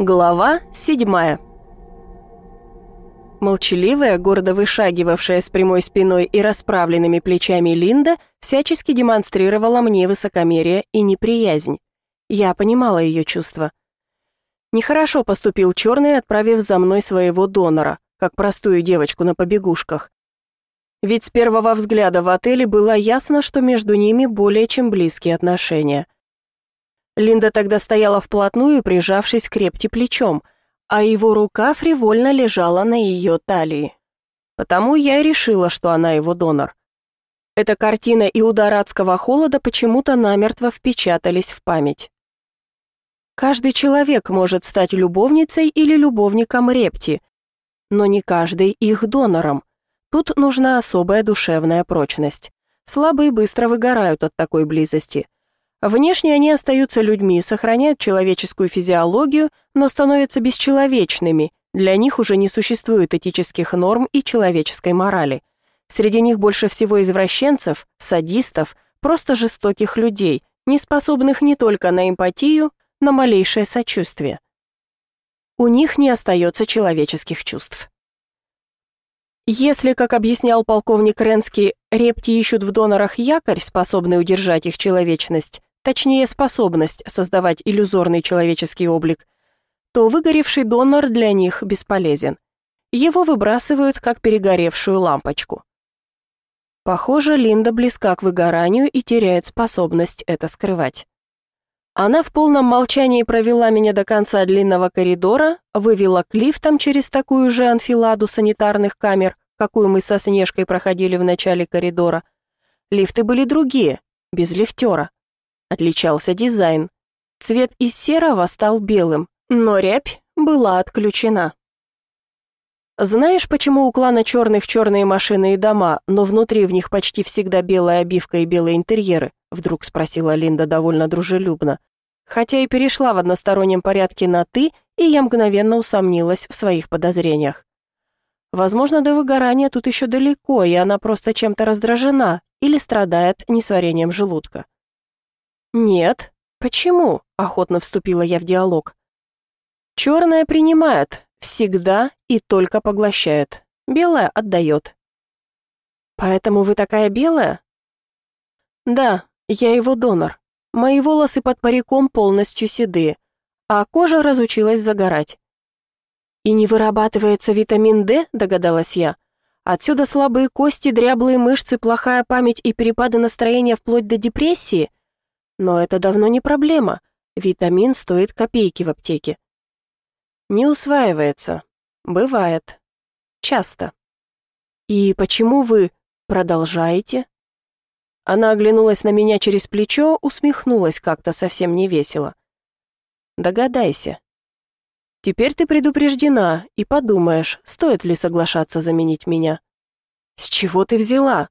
Глава 7 Молчаливая, гордо вышагивавшая с прямой спиной и расправленными плечами Линда всячески демонстрировала мне высокомерие и неприязнь. Я понимала ее чувства. Нехорошо поступил черный, отправив за мной своего донора, как простую девочку на побегушках. Ведь с первого взгляда в отеле было ясно, что между ними более чем близкие отношения – Линда тогда стояла вплотную, прижавшись к репте плечом, а его рука фривольно лежала на ее талии. Потому я и решила, что она его донор. Эта картина и удар адского холода почему-то намертво впечатались в память. Каждый человек может стать любовницей или любовником репти, но не каждый их донором. Тут нужна особая душевная прочность. Слабые быстро выгорают от такой близости – Внешне они остаются людьми, сохраняют человеческую физиологию, но становятся бесчеловечными, для них уже не существует этических норм и человеческой морали. Среди них больше всего извращенцев, садистов, просто жестоких людей, не способных не только на эмпатию, на малейшее сочувствие. У них не остается человеческих чувств. Если, как объяснял полковник Ренский, репти ищут в донорах якорь, способный удержать их человечность, точнее способность создавать иллюзорный человеческий облик, то выгоревший донор для них бесполезен. Его выбрасывают как перегоревшую лампочку. Похоже, Линда близка к выгоранию и теряет способность это скрывать. Она в полном молчании провела меня до конца длинного коридора, вывела к лифтам через такую же анфиладу санитарных камер, какую мы со Снежкой проходили в начале коридора. Лифты были другие, без лифтера отличался дизайн. Цвет из серого стал белым, но рябь была отключена. Знаешь, почему у клана черных черные машины и дома, но внутри в них почти всегда белая обивка и белые интерьеры? Вдруг спросила Линда довольно дружелюбно. Хотя и перешла в одностороннем порядке на «ты», и я мгновенно усомнилась в своих подозрениях. Возможно, до выгорания тут еще далеко, и она просто чем-то раздражена или страдает несварением желудка. «Нет. Почему?» — охотно вступила я в диалог. «Черное принимает, всегда и только поглощает. Белое отдает». «Поэтому вы такая белая?» «Да, я его донор. Мои волосы под париком полностью седые, а кожа разучилась загорать». «И не вырабатывается витамин D?» – догадалась я. «Отсюда слабые кости, дряблые мышцы, плохая память и перепады настроения вплоть до депрессии?» Но это давно не проблема. Витамин стоит копейки в аптеке. Не усваивается. Бывает. Часто. И почему вы продолжаете? Она оглянулась на меня через плечо, усмехнулась как-то совсем невесело. Догадайся. Теперь ты предупреждена и подумаешь, стоит ли соглашаться заменить меня. С чего ты взяла?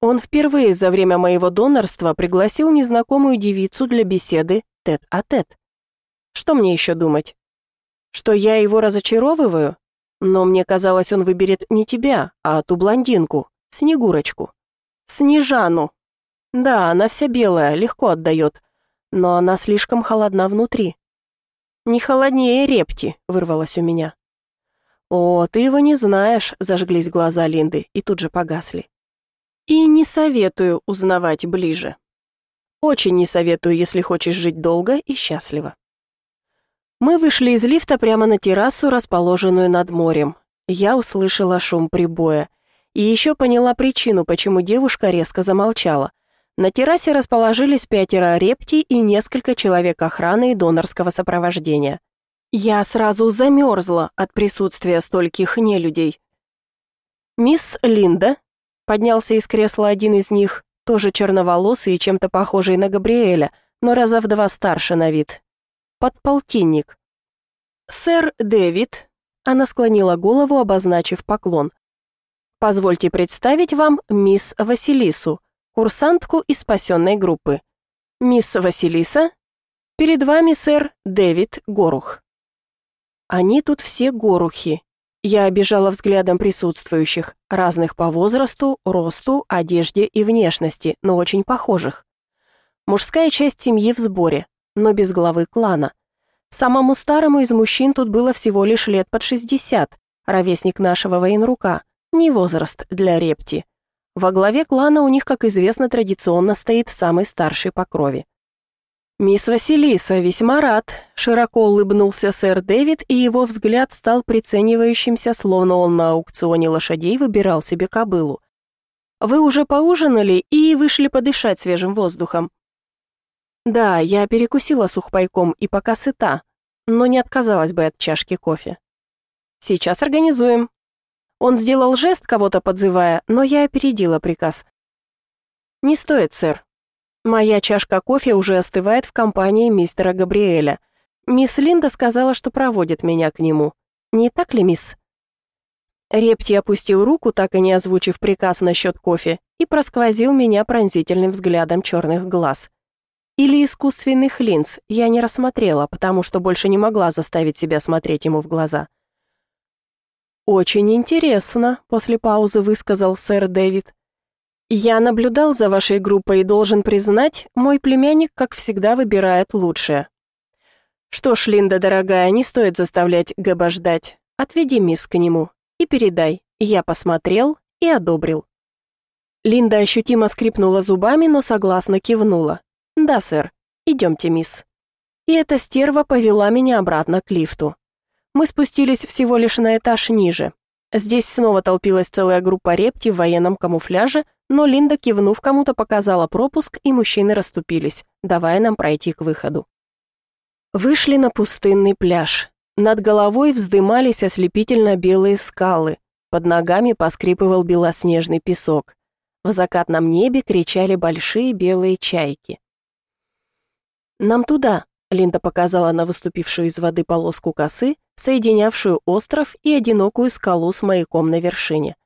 Он впервые за время моего донорства пригласил незнакомую девицу для беседы тет-а-тет. -тет. Что мне еще думать? Что я его разочаровываю? Но мне казалось, он выберет не тебя, а ту блондинку, Снегурочку. Снежану. Да, она вся белая, легко отдает, но она слишком холодна внутри. «Не холоднее репти», — вырвалось у меня. «О, ты его не знаешь», — зажглись глаза Линды и тут же погасли. И не советую узнавать ближе. Очень не советую, если хочешь жить долго и счастливо. Мы вышли из лифта прямо на террасу, расположенную над морем. Я услышала шум прибоя. И еще поняла причину, почему девушка резко замолчала. На террасе расположились пятеро репти и несколько человек охраны и донорского сопровождения. Я сразу замерзла от присутствия стольких нелюдей. Мисс Линда, Поднялся из кресла один из них, тоже черноволосый и чем-то похожий на Габриэля, но раза в два старше на вид. Подполтинник. «Сэр Дэвид», — она склонила голову, обозначив поклон. «Позвольте представить вам мисс Василису, курсантку из спасенной группы. Мисс Василиса, перед вами сэр Дэвид Горух». «Они тут все горухи», я обижала взглядом присутствующих, разных по возрасту, росту, одежде и внешности, но очень похожих. Мужская часть семьи в сборе, но без главы клана. Самому старому из мужчин тут было всего лишь лет под 60, ровесник нашего военрука, не возраст для репти. Во главе клана у них, как известно, традиционно стоит самый старший по крови. «Мисс Василиса, весьма рад», — широко улыбнулся сэр Дэвид, и его взгляд стал приценивающимся, словно он на аукционе лошадей выбирал себе кобылу. «Вы уже поужинали и вышли подышать свежим воздухом?» «Да, я перекусила сухпайком и пока сыта, но не отказалась бы от чашки кофе». «Сейчас организуем». Он сделал жест, кого-то подзывая, но я опередила приказ. «Не стоит, сэр. Моя чашка кофе уже остывает в компании мистера Габриэля. Мисс Линда сказала, что проводит меня к нему. Не так ли, мисс? Репти опустил руку, так и не озвучив приказ насчет кофе, и просквозил меня пронзительным взглядом черных глаз. Или искусственных линз я не рассмотрела, потому что больше не могла заставить себя смотреть ему в глаза. «Очень интересно», — после паузы высказал сэр Дэвид. Я наблюдал за вашей группой и должен признать, мой племянник, как всегда, выбирает лучшее. Что ж, Линда, дорогая, не стоит заставлять Габа ждать. Отведи мисс к нему и передай. Я посмотрел и одобрил. Линда ощутимо скрипнула зубами, но согласно кивнула. «Да, сэр. Идемте, мисс». И эта стерва повела меня обратно к лифту. Мы спустились всего лишь на этаж ниже. Здесь снова толпилась целая группа репти в военном камуфляже, но Линда, кивнув кому-то, показала пропуск, и мужчины расступились, давая нам пройти к выходу. Вышли на пустынный пляж. Над головой вздымались ослепительно белые скалы, под ногами поскрипывал белоснежный песок. В закатном небе кричали большие белые чайки. «Нам туда», — Линда показала на выступившую из воды полоску косы, соединявшую остров и одинокую скалу с маяком на вершине.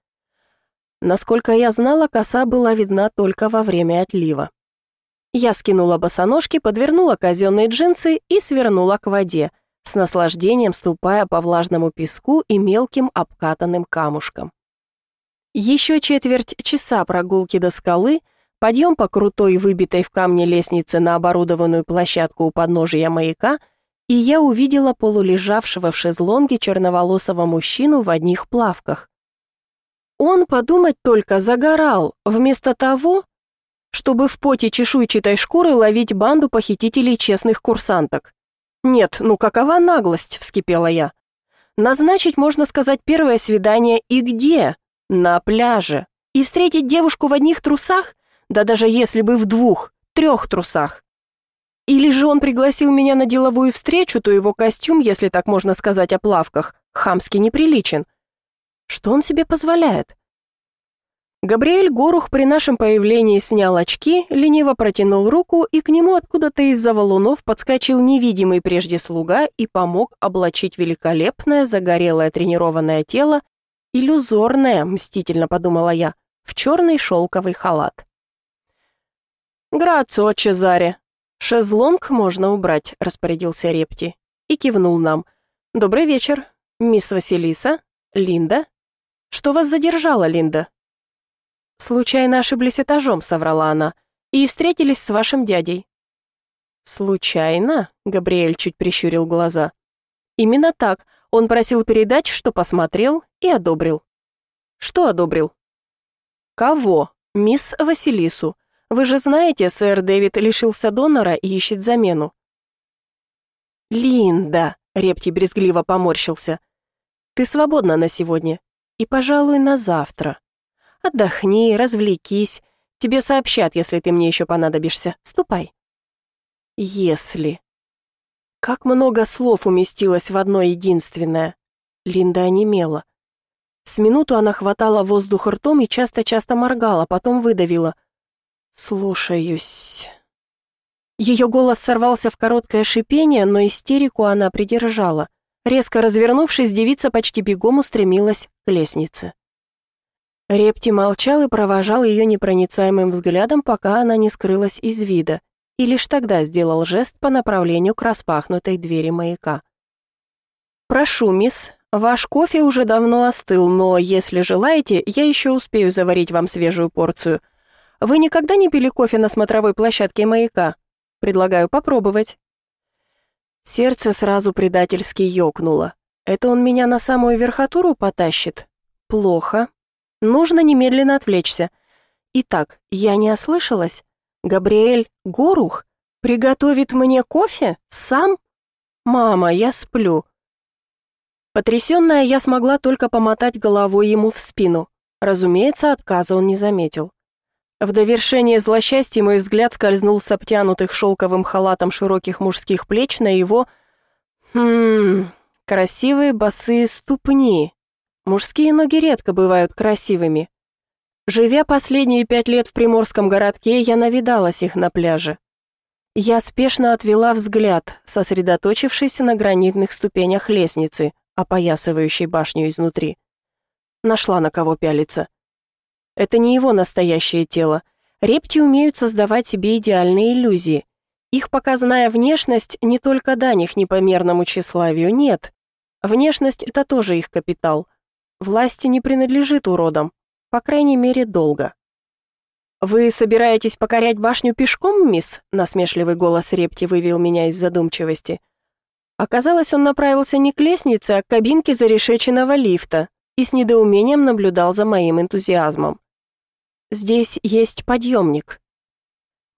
Насколько я знала, коса была видна только во время отлива. Я скинула босоножки, подвернула казенные джинсы и свернула к воде, с наслаждением ступая по влажному песку и мелким обкатанным камушкам. Еще четверть часа прогулки до скалы, подъем по крутой, выбитой в камне лестнице на оборудованную площадку у подножия маяка — и я увидела полулежавшего в шезлонге черноволосого мужчину в одних плавках. Он подумать только загорал, вместо того, чтобы в поте чешуйчатой шкуры ловить банду похитителей честных курсанток. «Нет, ну какова наглость?» – вскипела я. «Назначить, можно сказать, первое свидание и где? На пляже. И встретить девушку в одних трусах? Да даже если бы в двух, трех трусах. Или же он пригласил меня на деловую встречу, то его костюм, если так можно сказать о плавках, хамски неприличен. Что он себе позволяет? Габриэль Горух при нашем появлении снял очки, лениво протянул руку, и к нему откуда-то из-за валунов подскочил невидимый прежде слуга и помог облачить великолепное, загорелое тренированное тело, иллюзорное, мстительно подумала я, в черный шелковый халат. «Грацо, Чезаре», «Шезлонг можно убрать», — распорядился Репти и кивнул нам. «Добрый вечер, мисс Василиса, Линда. Что вас задержало, Линда?» «Случайно ошиблись этажом», — соврала она, — «и встретились с вашим дядей». «Случайно?» — Габриэль чуть прищурил глаза. «Именно так. Он просил передать, что посмотрел и одобрил». «Что одобрил?» «Кого?» «Мисс Василису. Вы же знаете, сэр Дэвид лишился донора и ищет замену». «Линда», — Репти брезгливо поморщился, — «ты свободна на сегодня и, пожалуй, на завтра. Отдохни, развлекись. Тебе сообщат, если ты мне еще понадобишься. Ступай». «Если». Как много слов уместилось в одно единственное. Линда онемела. С минуту она хватала воздух ртом и часто-часто моргала, потом выдавила. «Слушаюсь». Ее голос сорвался в короткое шипение, но истерику она придержала. Резко развернувшись, девица почти бегом устремилась к лестнице. Репти молчал и провожал ее непроницаемым взглядом, пока она не скрылась из вида, и лишь тогда сделал жест по направлению к распахнутой двери маяка. «Прошу, мисс, ваш кофе уже давно остыл, но, если желаете, я еще успею заварить вам свежую порцию», вы никогда не пили кофе на смотровой площадке маяка? Предлагаю попробовать». Сердце сразу предательски ёкнуло. «Это он меня на самую верхотуру потащит? Плохо. Нужно немедленно отвлечься. Итак, я не ослышалась. Габриэль Горух приготовит мне кофе? Сам? Мама, я сплю». Потрясённая, я смогла только помотать головой ему в спину. Разумеется, отказа он не заметил. В довершение злосчастья мой взгляд скользнул с обтянутых шелковым халатом широких мужских плеч на его... Хм... Красивые босые ступни. Мужские ноги редко бывают красивыми. Живя последние пять лет в приморском городке, я навидалась их на пляже. Я спешно отвела взгляд, сосредоточившись на гранитных ступенях лестницы, опоясывающей башню изнутри. Нашла на кого пялиться. Это не его настоящее тело. Репти умеют создавать себе идеальные иллюзии. Их показная внешность не только дань их непомерному тщеславию, нет. Внешность — это тоже их капитал. Власти не принадлежит уродам, по крайней мере, долго. «Вы собираетесь покорять башню пешком, мисс?» Насмешливый голос Репти вывел меня из задумчивости. Оказалось, он направился не к лестнице, а к кабинке зарешеченного лифта и с недоумением наблюдал за моим энтузиазмом. Здесь есть подъемник».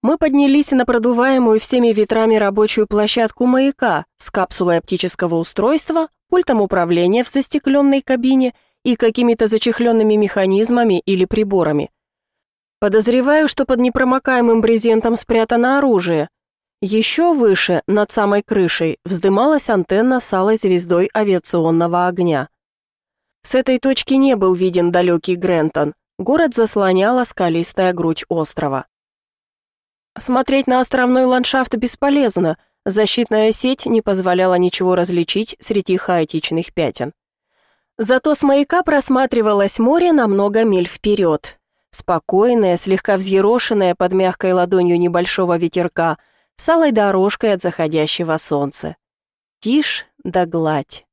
Мы поднялись на продуваемую всеми ветрами рабочую площадку маяка с капсулой оптического устройства, пультом управления в застекленной кабине и какими-то зачехленными механизмами или приборами. Подозреваю, что под непромокаемым брезентом спрятано оружие. Еще выше, над самой крышей, вздымалась антенна с алой звездой авиационного огня. С этой точки не был виден далекий Грентон, Город заслоняла скалистая грудь острова. Смотреть на островной ландшафт бесполезно, защитная сеть не позволяла ничего различить среди хаотичных пятен. Зато с маяка просматривалось море на много миль вперед. Спокойное, слегка взъерошенное под мягкой ладонью небольшого ветерка, с алой дорожкой от заходящего солнца. Тишь да гладь.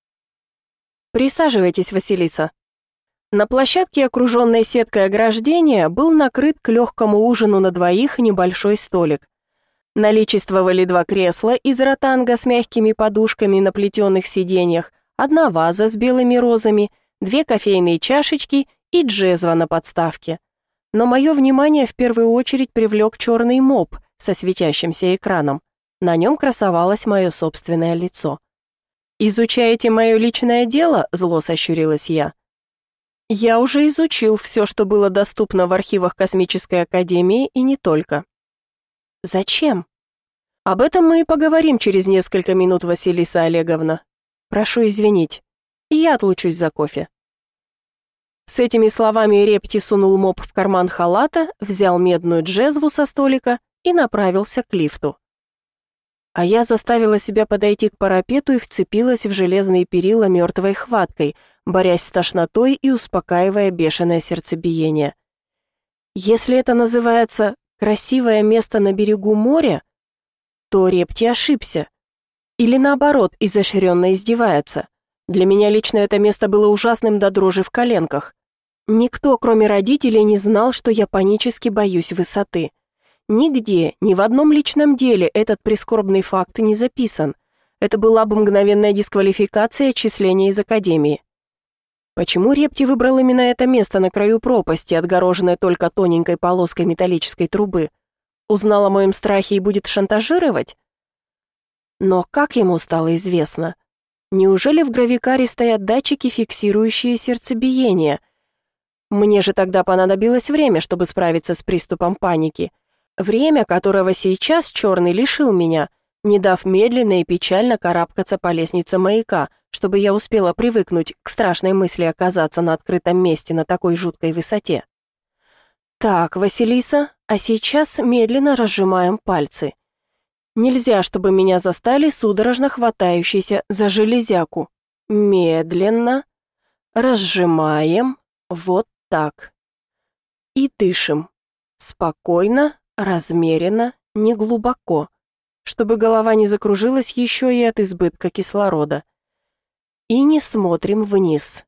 «Присаживайтесь, Василиса», на площадке, окруженной сеткой ограждения, был накрыт к легкому ужину на двоих небольшой столик. Наличествовали два кресла из ротанга с мягкими подушками на плетеных сиденьях, одна ваза с белыми розами, две кофейные чашечки и джезва на подставке. Но мое внимание в первую очередь привлек черный моб со светящимся экраном. На нем красовалось мое собственное лицо. «Изучаете мое личное дело?» – зло сощурилась я. – я уже изучил все, что было доступно в архивах Космической Академии и не только. Зачем? Об этом мы и поговорим через несколько минут, Василиса Олеговна. Прошу извинить. Я отлучусь за кофе. С этими словами Репти сунул моб в карман халата, взял медную джезву со столика и направился к лифту. А я заставила себя подойти к парапету и вцепилась в железные перила мертвой хваткой – борясь с тошнотой и успокаивая бешеное сердцебиение. Если это называется «красивое место на берегу моря», то Репти ошибся. Или наоборот, изощренно издевается. Для меня лично это место было ужасным до дрожи в коленках. Никто, кроме родителей, не знал, что я панически боюсь высоты. Нигде, ни в одном личном деле этот прискорбный факт не записан. Это была бы мгновенная дисквалификация отчисления из академии. Почему Репти выбрал именно это место на краю пропасти, отгороженное только тоненькой полоской металлической трубы? Узнал о моем страхе и будет шантажировать? Но как ему стало известно? Неужели в гравикаре стоят датчики, фиксирующие сердцебиение? Мне же тогда понадобилось время, чтобы справиться с приступом паники. Время, которого сейчас черный лишил меня — не дав медленно и печально карабкаться по лестнице маяка, чтобы я успела привыкнуть к страшной мысли оказаться на открытом месте на такой жуткой высоте. «Так, Василиса, а сейчас медленно разжимаем пальцы. Нельзя, чтобы меня застали судорожно хватающейся за железяку. Медленно. Разжимаем. Вот так. И дышим. Спокойно, размеренно, неглубоко чтобы голова не закружилась еще и от избытка кислорода. И не смотрим вниз.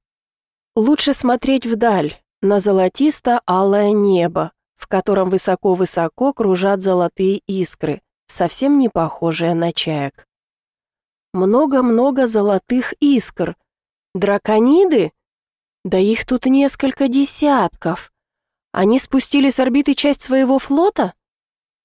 Лучше смотреть вдаль, на золотисто-алое небо, в котором высоко-высоко кружат золотые искры, совсем не похожие на чаек. Много-много золотых искр. Дракониды? Да их тут несколько десятков. Они спустили с орбиты часть своего флота?